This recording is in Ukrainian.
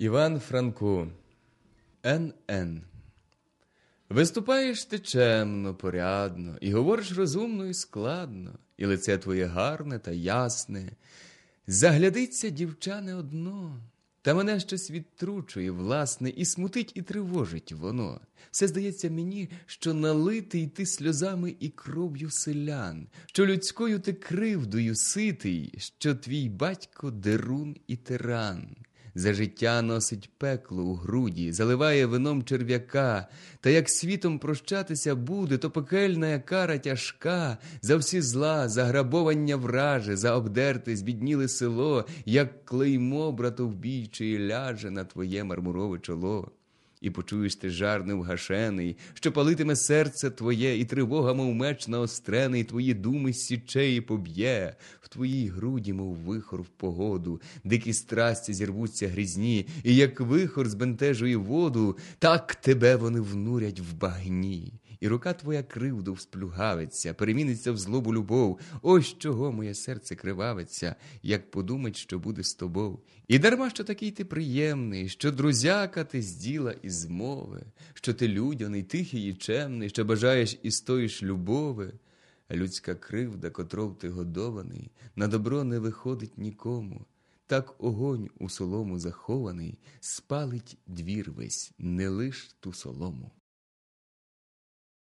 Іван Франко Н.Н. Виступаєш ти чемно, порядно, і говориш розумно і складно, і лице твоє гарне та ясне. Заглядиться, дівча, не одно, та мене щось відтручує, власне, і смутить, і тривожить воно. Все здається мені, що налитий ти сльозами і кров'ю селян, що людською ти кривдою ситий, що твій батько дерун і тиран. За життя носить пекло у груді, заливає вином черв'яка, та як світом прощатися буде, то пекельна кара тяжка, за всі зла, за грабовання враже, за обдерте, збідніле село, як клеймо братовбійчий ляже на твоє мармурове чоло. І почуєш ти жар невгашений, що палитиме серце твоє, і тривога, мов меч наострений, твої думи січе і поб'є, в твоїй груді, мов вихор в погоду, дикі страсті зірвуться грізні, і як вихор збентежує воду, так тебе вони внурять в багні. І рука твоя кривду всплюгавиться, переміниться в злобу любов. Ось чого моє серце кривавиться, як подумать, що буде з тобою. І дарма, що такий ти приємний, що друзяка ти з діла і з мови, що ти людяний, тихий і чемний, що бажаєш і стоїш любови. Людська кривда, котров ти годований, на добро не виходить нікому. Так огонь у солому захований, спалить двір весь, не лиш ту солому.